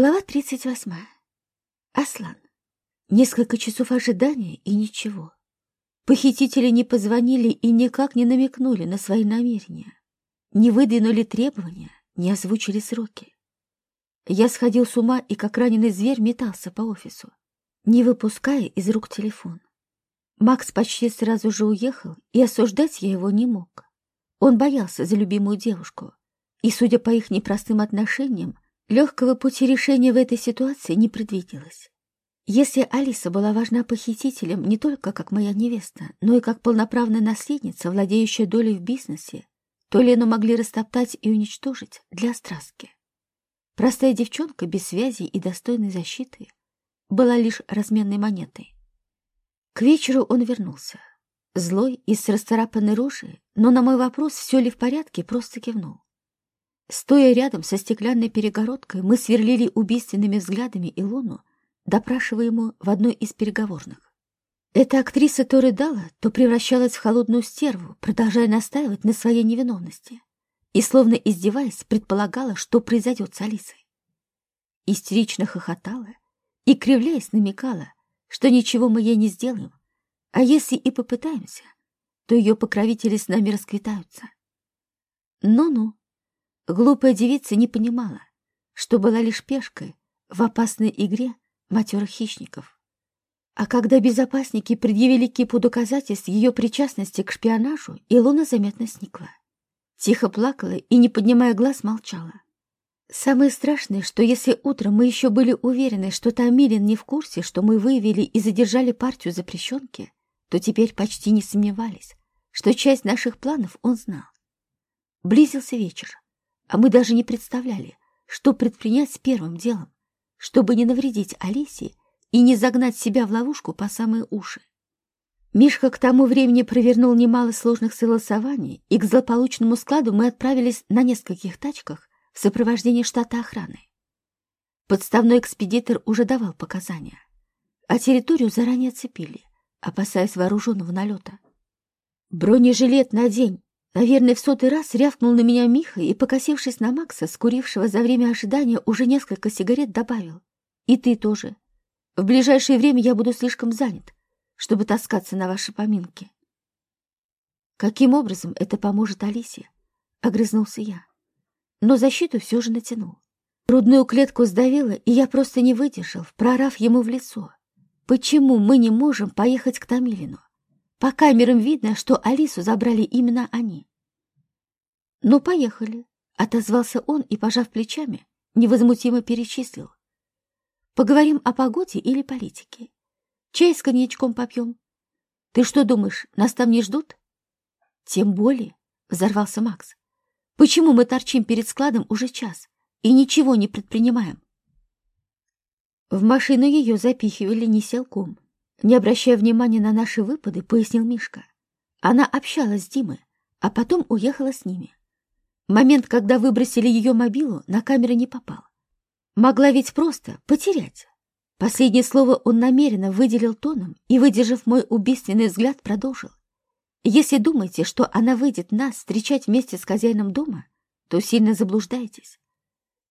Глава 38. Аслан. Несколько часов ожидания и ничего. Похитители не позвонили и никак не намекнули на свои намерения. Не выдвинули требования, не озвучили сроки. Я сходил с ума и, как раненый зверь, метался по офису, не выпуская из рук телефон. Макс почти сразу же уехал, и осуждать я его не мог. Он боялся за любимую девушку, и, судя по их непростым отношениям, Легкого пути решения в этой ситуации не предвиделось. Если Алиса была важна похитителям не только как моя невеста, но и как полноправная наследница, владеющая долей в бизнесе, то Лену могли растоптать и уничтожить для страстки. Простая девчонка без связи и достойной защиты была лишь разменной монетой. К вечеру он вернулся. Злой и с расцарапанной рожей, но на мой вопрос, все ли в порядке, просто кивнул. Стоя рядом со стеклянной перегородкой, мы сверлили убийственными взглядами Илону, допрашиваемую в одной из переговорных. Эта актриса то рыдала, то превращалась в холодную стерву, продолжая настаивать на своей невиновности, и, словно издеваясь, предполагала, что произойдет с Алисой. Истерично хохотала и, кривляясь, намекала, что ничего мы ей не сделаем, а если и попытаемся, то ее покровители с нами расквитаются. Ну-ну, Глупая девица не понимала, что была лишь пешкой в опасной игре матерых хищников. А когда безопасники предъявили кипу доказательств ее причастности к шпионажу, Илона заметно сникла. Тихо плакала и, не поднимая глаз, молчала. Самое страшное, что если утром мы еще были уверены, что Тамилин не в курсе, что мы выявили и задержали партию запрещенки, то теперь почти не сомневались, что часть наших планов он знал. Близился вечер а мы даже не представляли, что предпринять первым делом, чтобы не навредить Алисе и не загнать себя в ловушку по самые уши. Мишка к тому времени провернул немало сложных согласований, и к злополучному складу мы отправились на нескольких тачках в сопровождении штата охраны. Подставной экспедитор уже давал показания, а территорию заранее оцепили, опасаясь вооруженного налета. «Бронежилет надень!» Наверное, в сотый раз рявкнул на меня Миха и, покосившись на Макса, скурившего за время ожидания уже несколько сигарет, добавил. «И ты тоже. В ближайшее время я буду слишком занят, чтобы таскаться на ваши поминки». «Каким образом это поможет Алисе?» — огрызнулся я. Но защиту все же натянул. Грудную клетку сдавило, и я просто не выдержал, прорав ему в лицо. «Почему мы не можем поехать к Томилину? По камерам видно, что Алису забрали именно они. «Ну, поехали», — отозвался он и, пожав плечами, невозмутимо перечислил. «Поговорим о погоде или политике. Чай с коньячком попьем. Ты что думаешь, нас там не ждут?» «Тем более», — взорвался Макс. «Почему мы торчим перед складом уже час и ничего не предпринимаем?» В машину ее запихивали не селком, не обращая внимания на наши выпады, пояснил Мишка. Она общалась с Димой, а потом уехала с ними. Момент, когда выбросили ее мобилу, на камеры не попал. Могла ведь просто потерять. Последнее слово он намеренно выделил тоном и, выдержав мой убийственный взгляд, продолжил. Если думаете, что она выйдет нас встречать вместе с хозяином дома, то сильно заблуждаетесь.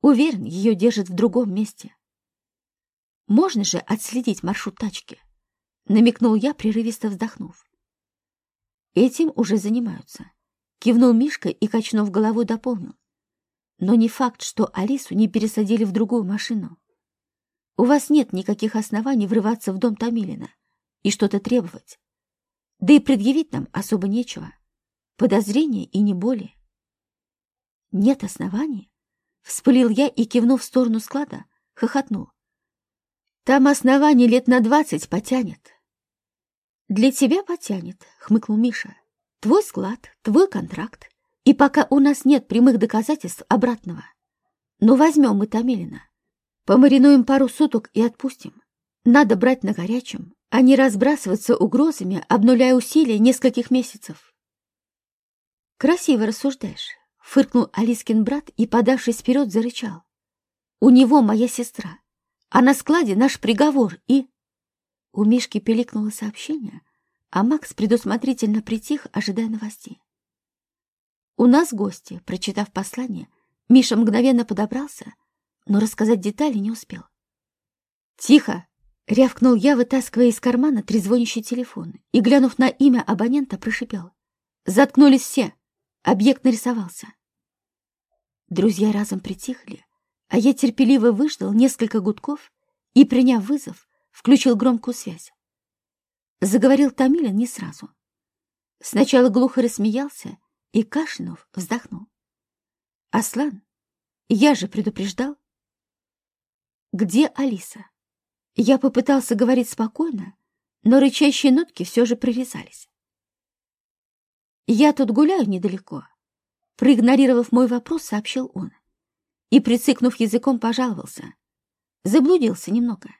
Уверен, ее держат в другом месте. Можно же отследить маршрут тачки? Намекнул я, прерывисто вздохнув. Этим уже занимаются. Кивнул Мишка и, качнув головой, дополнил. Но не факт, что Алису не пересадили в другую машину. У вас нет никаких оснований врываться в дом Томилина и что-то требовать. Да и предъявить нам особо нечего. Подозрения и не более. Нет оснований? Вспылил я и, кивнув в сторону склада, хохотнул. Там основание лет на двадцать потянет. Для тебя потянет, хмыкнул Миша. Твой склад, твой контракт. И пока у нас нет прямых доказательств обратного. Но возьмем мы Томилина. Помаринуем пару суток и отпустим. Надо брать на горячем, а не разбрасываться угрозами, обнуляя усилия нескольких месяцев. Красиво рассуждаешь, фыркнул Алискин брат и, подавшись вперед, зарычал. У него моя сестра а на складе наш приговор и...» У Мишки пиликнуло сообщение, а Макс предусмотрительно притих, ожидая новостей. «У нас гости», — прочитав послание, Миша мгновенно подобрался, но рассказать детали не успел. «Тихо!» — рявкнул я, вытаскивая из кармана трезвонящий телефон и, глянув на имя абонента, прошипел. «Заткнулись все! Объект нарисовался!» Друзья разом притихли, а я терпеливо выждал несколько гудков и, приняв вызов, включил громкую связь. Заговорил Томилин не сразу. Сначала глухо рассмеялся и, кашлянув, вздохнул. «Аслан, я же предупреждал». «Где Алиса?» Я попытался говорить спокойно, но рычащие нотки все же прорезались. «Я тут гуляю недалеко», — проигнорировав мой вопрос, сообщил он. И, прицикнув языком, пожаловался. Заблудился немного.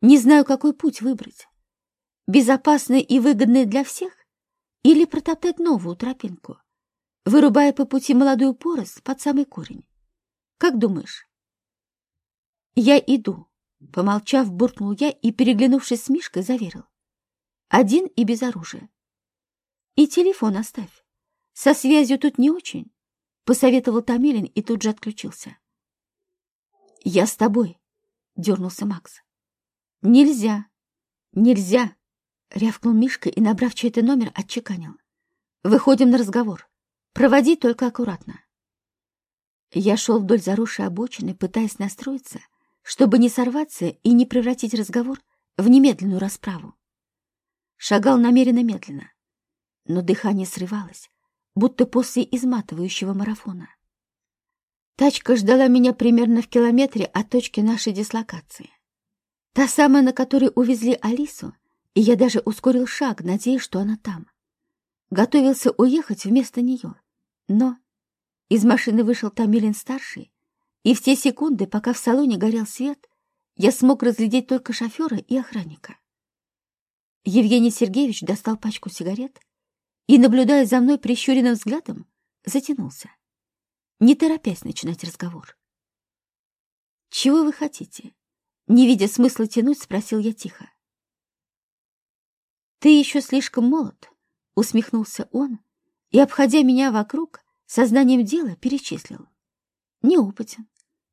Не знаю, какой путь выбрать. Безопасный и выгодный для всех или протоптать новую тропинку, вырубая по пути молодую порость под самый корень. Как думаешь? Я иду. Помолчав, буркнул я и, переглянувшись с Мишкой, заверил. Один и без оружия. И телефон оставь. Со связью тут не очень, — посоветовал Томилин и тут же отключился. Я с тобой, — дернулся Макс. Нельзя, нельзя, — рявкнул Мишка и, набрав чей-то номер, отчеканил. Выходим на разговор. Проводи только аккуратно. Я шел вдоль заросшей обочины, пытаясь настроиться — чтобы не сорваться и не превратить разговор в немедленную расправу. Шагал намеренно медленно, но дыхание срывалось, будто после изматывающего марафона. Тачка ждала меня примерно в километре от точки нашей дислокации. Та самая, на которой увезли Алису, и я даже ускорил шаг, надеясь, что она там. Готовился уехать вместо нее, но из машины вышел Томилин-старший и в те секунды, пока в салоне горел свет, я смог разглядеть только шофера и охранника. Евгений Сергеевич достал пачку сигарет и, наблюдая за мной прищуренным взглядом, затянулся, не торопясь начинать разговор. «Чего вы хотите?» Не видя смысла тянуть, спросил я тихо. «Ты еще слишком молод», — усмехнулся он, и, обходя меня вокруг, сознанием дела перечислил. «Неопытен,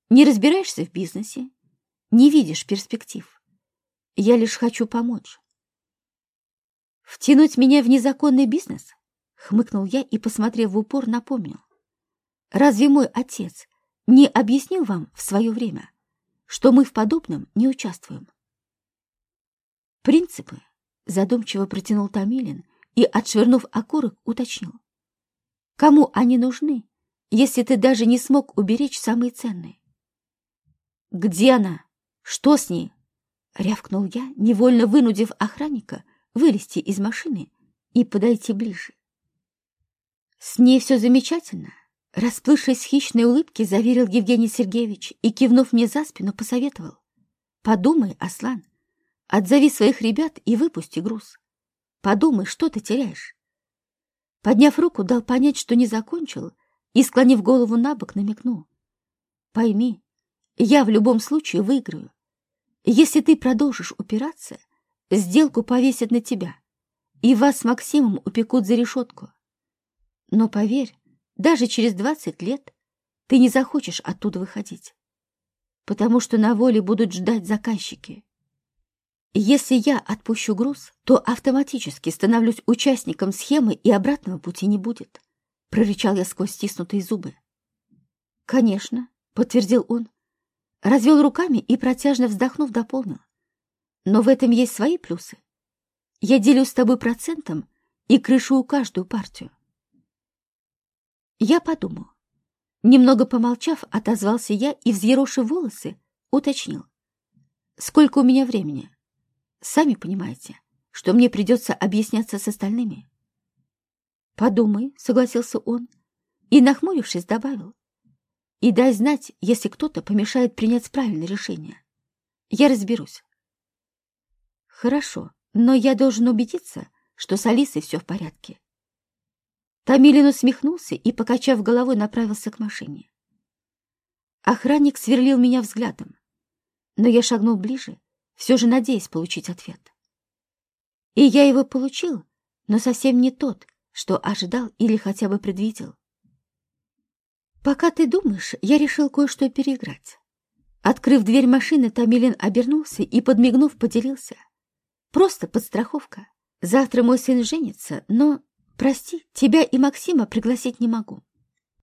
не разбираешься в бизнесе, не видишь перспектив. Я лишь хочу помочь. Втянуть меня в незаконный бизнес? Хмыкнул я и, посмотрев в упор, напомнил. Разве мой отец не объяснил вам в свое время, что мы в подобном не участвуем? Принципы, задумчиво протянул Томилин и, отшвырнув окурок, уточнил. Кому они нужны, если ты даже не смог уберечь самые ценные? «Где она? Что с ней?» — рявкнул я, невольно вынудив охранника вылезти из машины и подойти ближе. «С ней все замечательно», — расплывшись в хищной улыбке, заверил Евгений Сергеевич и, кивнув мне за спину, посоветовал. «Подумай, Аслан, отзови своих ребят и выпусти груз. Подумай, что ты теряешь». Подняв руку, дал понять, что не закончил, и, склонив голову на бок, намекнул. «Пойми, я в любом случае выиграю. Если ты продолжишь упираться, сделку повесят на тебя, и вас с Максимом упекут за решетку. Но поверь, даже через двадцать лет ты не захочешь оттуда выходить, потому что на воле будут ждать заказчики. Если я отпущу груз, то автоматически становлюсь участником схемы и обратного пути не будет, прорычал я сквозь стиснутые зубы. Конечно, подтвердил он, развел руками и, протяжно вздохнув, дополнил. Но в этом есть свои плюсы. Я делю с тобой процентом и крышу каждую партию. Я подумал. Немного помолчав, отозвался я и, взъерошив волосы, уточнил. Сколько у меня времени? Сами понимаете, что мне придется объясняться с остальными. Подумай, согласился он, и, нахмурившись, добавил и дай знать, если кто-то помешает принять правильное решение. Я разберусь. Хорошо, но я должен убедиться, что с Алисой все в порядке. Томилин усмехнулся и, покачав головой, направился к машине. Охранник сверлил меня взглядом, но я шагнул ближе, все же надеясь получить ответ. И я его получил, но совсем не тот, что ожидал или хотя бы предвидел. «Пока ты думаешь, я решил кое-что переиграть. Открыв дверь машины, Томилин обернулся и, подмигнув, поделился. «Просто подстраховка. Завтра мой сын женится, но, прости, тебя и Максима пригласить не могу.